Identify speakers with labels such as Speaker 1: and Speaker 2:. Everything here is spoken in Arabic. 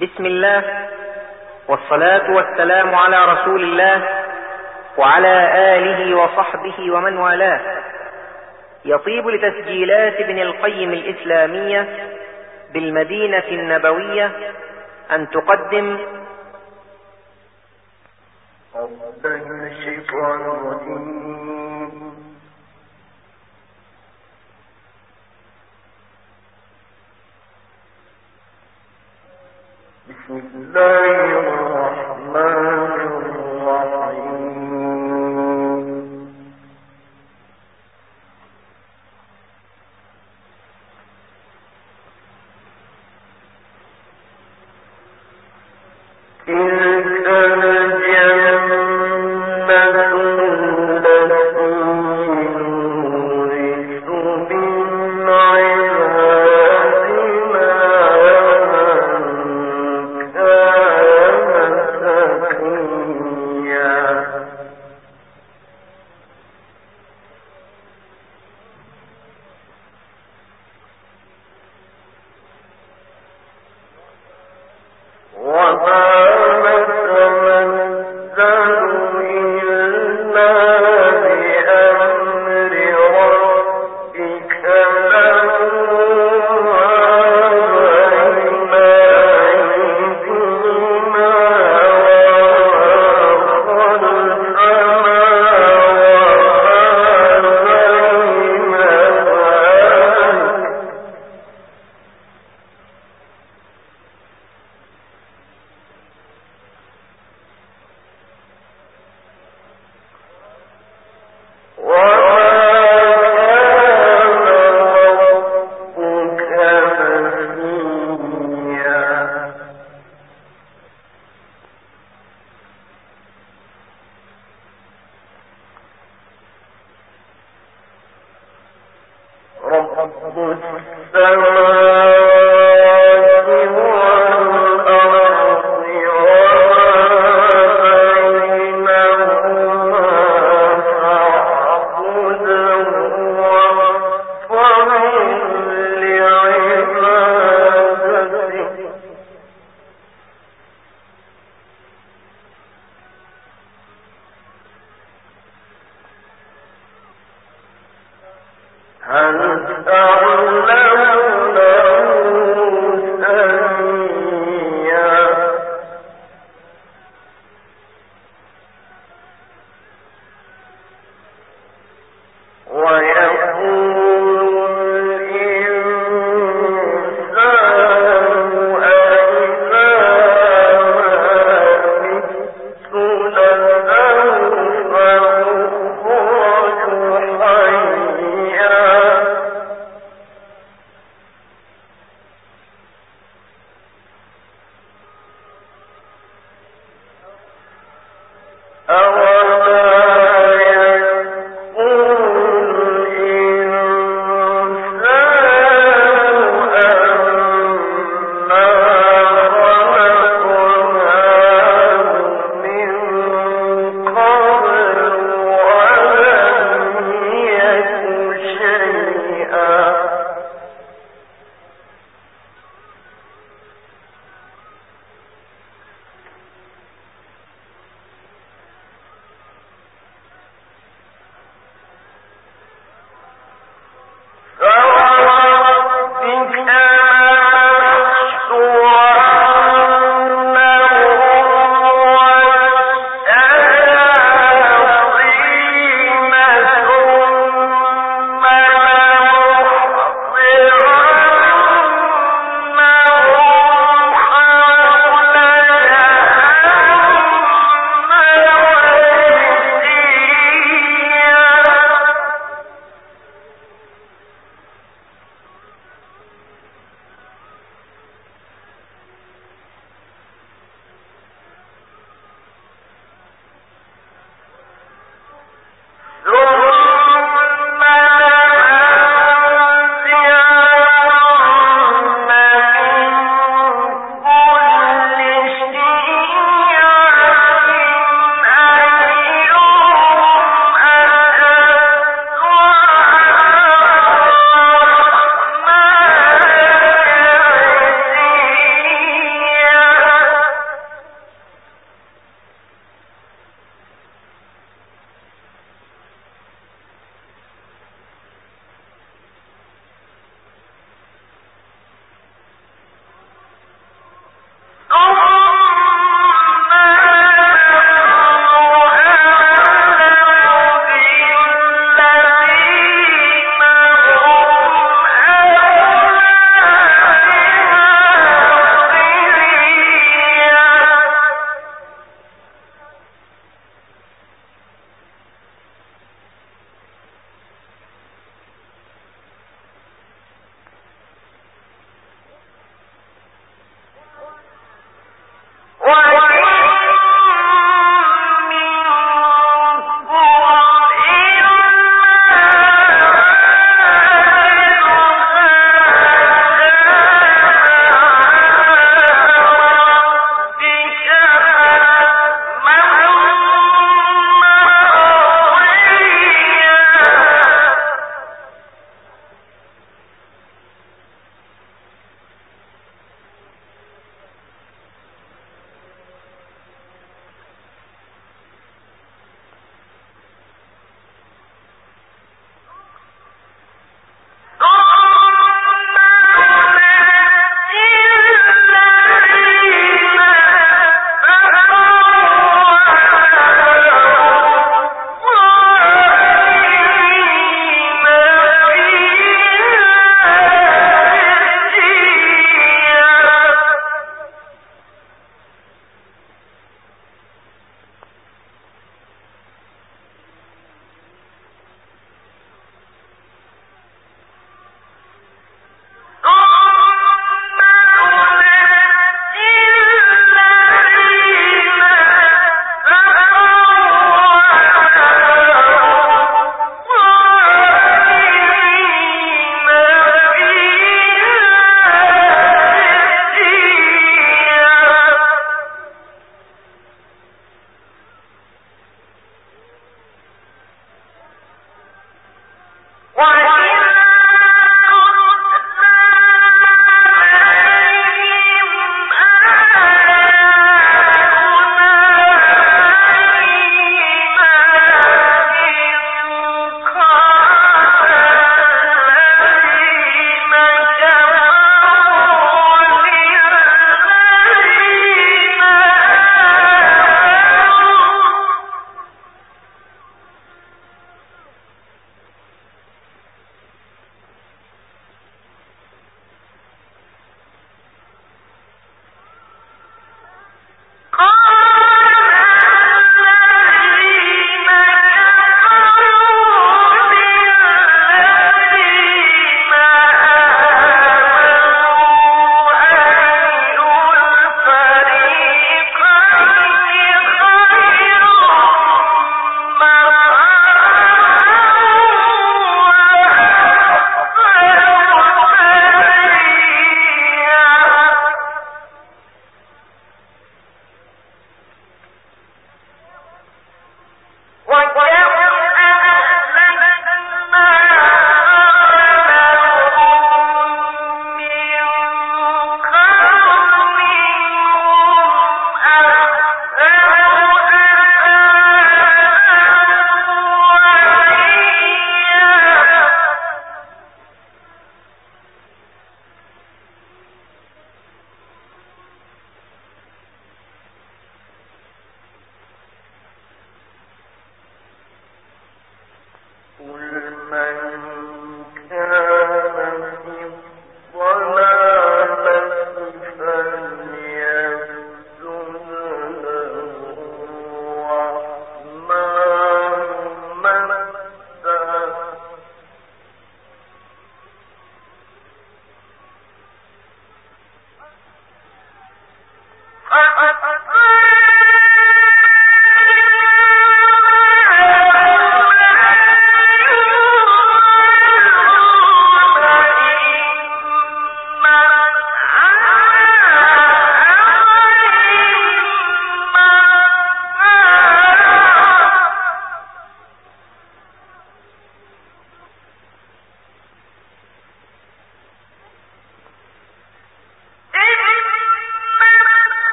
Speaker 1: بسم الله والصلاة والسلام على رسول الله وعلى آله وصحبه ومن والاه. يطيب لتسجيلات ابن القيم الإسلامية بالمدينة النبوية أن تقدم
Speaker 2: بسم الله أن